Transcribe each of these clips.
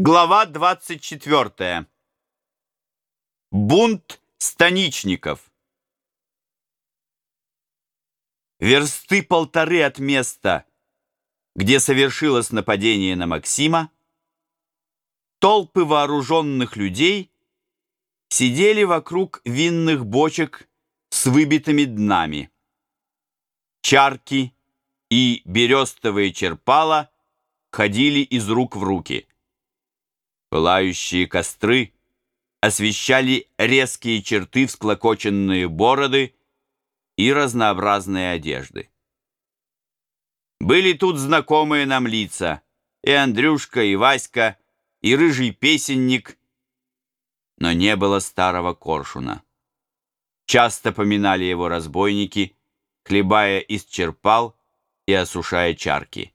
Глава 24. Бунт станичников. Версты полторы от места, где совершилось нападение на Максима, толпы вооруженных людей сидели вокруг винных бочек с выбитыми днами. Чарки и берестовые черпала ходили из рук в руки. Пылающие костры освещали резкие черты, всклокоченные бороды и разнообразные одежды. Были тут знакомые нам лица, и Андрюшка, и Васька, и рыжий песенник, но не было старого коршуна. Часто поминали его разбойники, хлебая из черпал и осушая чарки.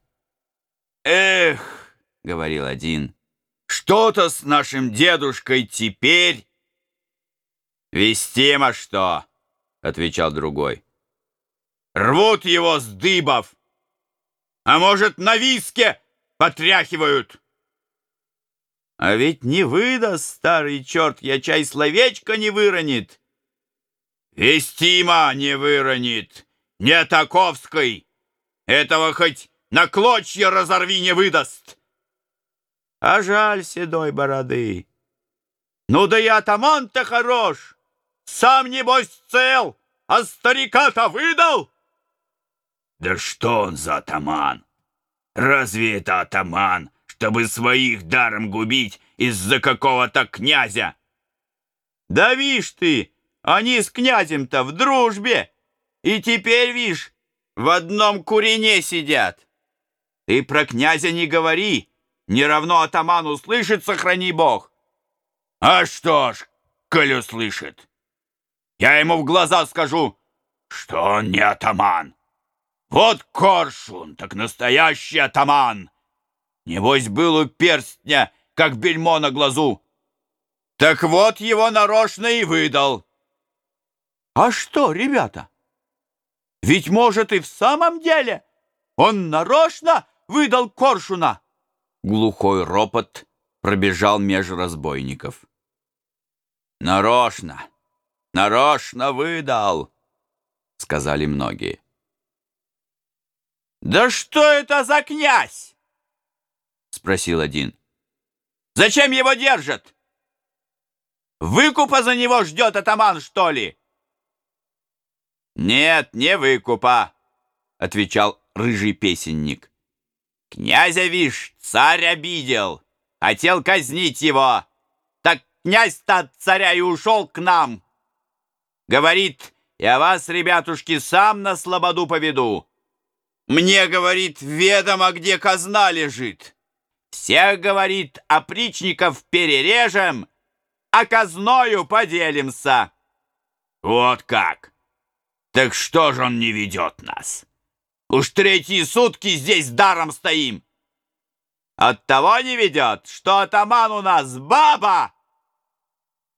«Эх!» — говорил один — что-то с нашим дедушкой теперь. Вестимо что, отвечал другой. Рвут его с дыбов. А может, на виске потряхивают. А ведь не выдаст старый черт, я чай словечко не выронит. Вестима не выронит, не таковской. Этого хоть на клочья разорви не выдаст а жаль седой бороды. Ну да и атаман-то хорош, сам, небось, цел, а старика-то выдал. Да что он за атаман? Разве это атаман, чтобы своих даром губить из-за какого-то князя? Да вишь ты, они с князем-то в дружбе, и теперь, вишь, в одном курине сидят. Ты про князя не говори, не равно атаман услышит, сохрани бог. А что ж, коль услышит, я ему в глаза скажу, что он не атаман. Вот коршун, так настоящий атаман. Небось, был у перстня, как бельмо на глазу. Так вот его нарочно и выдал. А что, ребята? Ведь, может, и в самом деле он нарочно выдал коршуна? Глухой ропот пробежал меж разбойников. «Нарочно! Нарочно выдал!» — сказали многие. «Да что это за князь?» — спросил один. «Зачем его держат? Выкупа за него ждет атаман, что ли?» «Нет, не выкупа», — отвечал рыжий песенник. Князя, вишь, царь обидел, хотел казнить его. Так князь-то от царя и ушел к нам. Говорит, я вас, ребятушки, сам на слободу поведу. Мне, говорит, ведомо, где казна лежит. Всех, говорит, опричников перережем, а казною поделимся. Вот как! Так что же он не ведет нас? Уж третьи сутки здесь даром стоим. От того не ведет, что атаман у нас баба.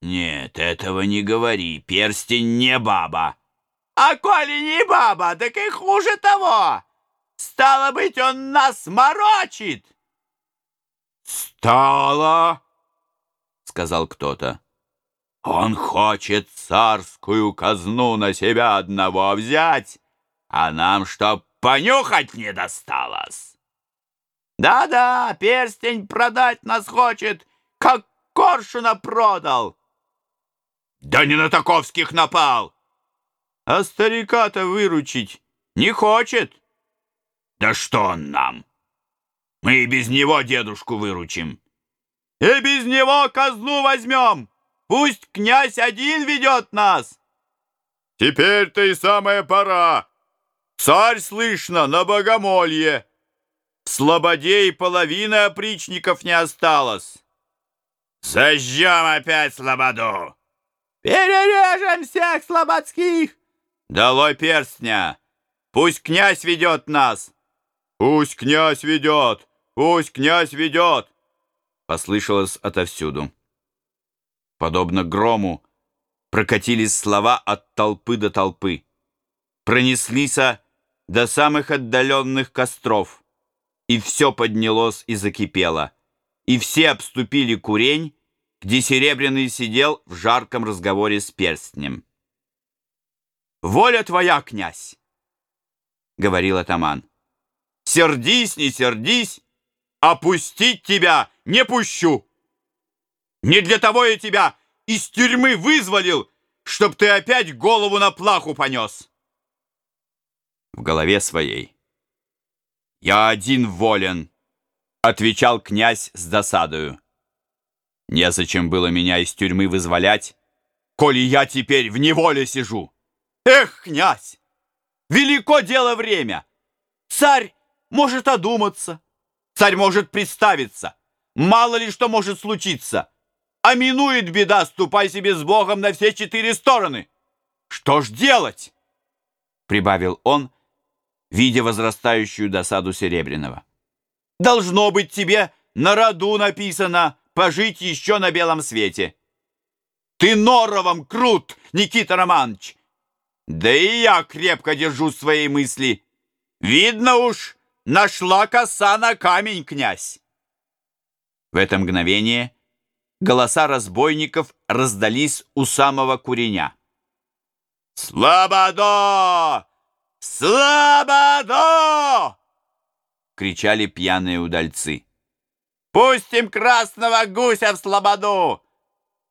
Нет, этого не говори, перстень не баба. А коли не баба, так и хуже того. Стало быть, он нас морочит. Стало, сказал кто-то. Он хочет царскую казну на себя одного взять, а нам чтоб понюхать не досталось. Да-да, перстень продать нас хочет, как коршуна продал. Да не на таковских напал. А старика-то выручить не хочет. Да что он нам? Мы и без него дедушку выручим. И без него казну возьмем. Пусть князь один ведет нас. Теперь-то и самая пора. Царь, слышно, на богомолье. В слободе и половины опричников не осталось. Зажжем опять слободу. Перережем всех слободских. Долой перстня. Пусть князь ведет нас. Пусть князь ведет. Пусть князь ведет. Послышалось отовсюду. Подобно грому прокатились слова от толпы до толпы. Пронеслись до самых отдаленных костров, и все поднялось и закипело. и все обступили курень, где Серебряный сидел в жарком разговоре с перстнем. «Воля твоя, князь!» — говорил атаман. «Сердись, не сердись, опустить тебя не пущу! Не для того я тебя из тюрьмы вызволил, чтоб ты опять голову на плаху понес!» В голове своей «Я один волен!» — отвечал князь с досадою. «Незачем было меня из тюрьмы вызволять, коли я теперь в неволе сижу!» Эх, князь! Велико дело время! Царь может одуматься, царь может представиться. Мало ли что может случиться. А минует беда, ступай себе с Богом на все четыре стороны. Что ж делать? Прибавил он, видя возрастающую досаду Серебряного. Должно быть тебе на роду написано пожить еще на белом свете. Ты норовом крут, Никита Романович, да и я крепко держу свои мысли. Видно уж, нашла коса на камень, князь. В это мгновение голоса разбойников раздались у самого куреня. «Слободо! Слободо!» — кричали пьяные удальцы. «Пустим красного гуся в слободу!»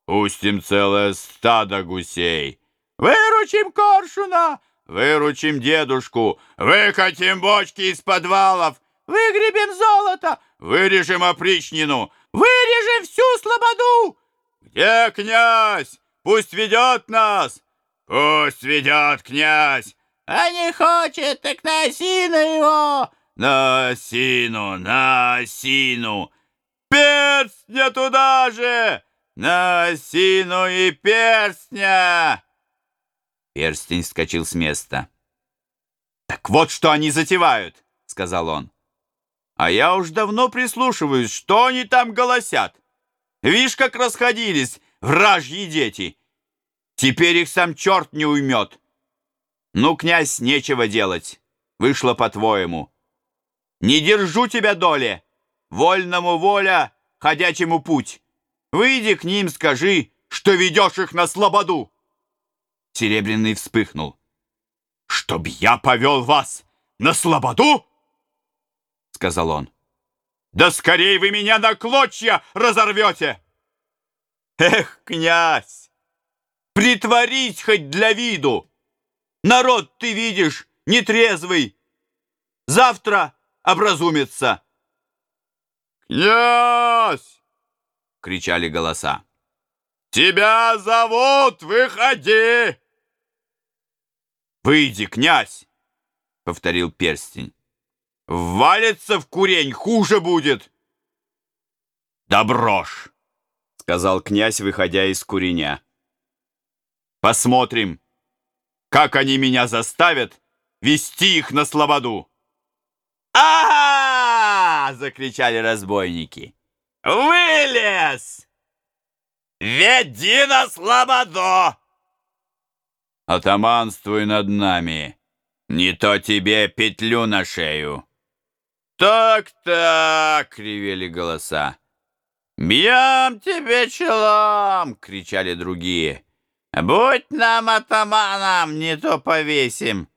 «Пустим целое стадо гусей!» Выручим коршуна, выручим дедушку, выкатим бочки из подвалов, выгребем золото, вырежем опричнину, вырежем всю слободу. Где князь? Пусть ведет нас. Пусть ведет князь. А не хочет, так на осину его. На осину, на осину. Перстня туда же. На осину и перстня. Перстень вскочил с места. «Так вот, что они затевают!» — сказал он. «А я уж давно прислушиваюсь, что они там голосят. Вишь, как расходились вражьи дети. Теперь их сам черт не уймет. Ну, князь, нечего делать. Вышло по-твоему. Не держу тебя, доле. Вольному воля, ходячему путь. Выйди к ним, скажи, что ведешь их на слободу. Серебряный вспыхнул. «Чтоб я повел вас на слободу?» Сказал он. «Да скорей вы меня на клочья разорвете!» «Эх, князь! Притворись хоть для виду! Народ, ты видишь, нетрезвый! Завтра образумится!» «Князь!» — кричали голоса. «Тебя зовут! Выходи!» «Выйди, князь!» — повторил перстень. «Валится в курень, хуже будет!» «Да брошь!» — сказал князь, выходя из куреня. «Посмотрим, как они меня заставят вести их на слободу!» «А-а-а!» — закричали разбойники. «Вылез!» «Веди на слободу!» Атаманствуй над нами. Не то тебе петлю на шею. Так-так, кривели голоса. Бьем тебе челом, кричали другие. Будь нам атаманом, не то повесим.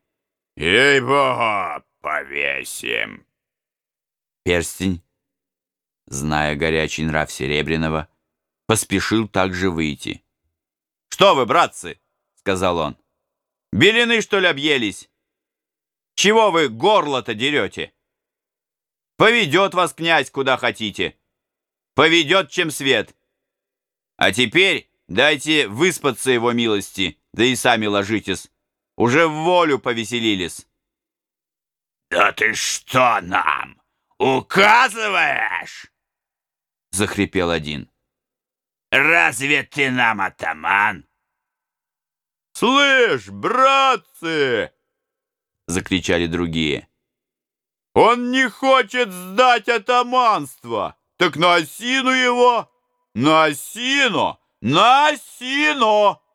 Ей-богу, повесим. Перстень, зная горячий нрав Серебряного, поспешил также выйти. «Что вы, братцы?» сказал он. «Белины, что ли, объелись? Чего вы горло-то дерете? Поведет вас князь куда хотите. Поведет, чем свет. А теперь дайте выспаться его милости, да и сами ложитесь. Уже в волю повеселились». «Да ты что нам, указываешь?» — захрипел один. «Разве ты нам атаман?» «Слышь, братцы!» — закричали другие. «Он не хочет сдать атаманство! Так на осину его! На осину! На осину!»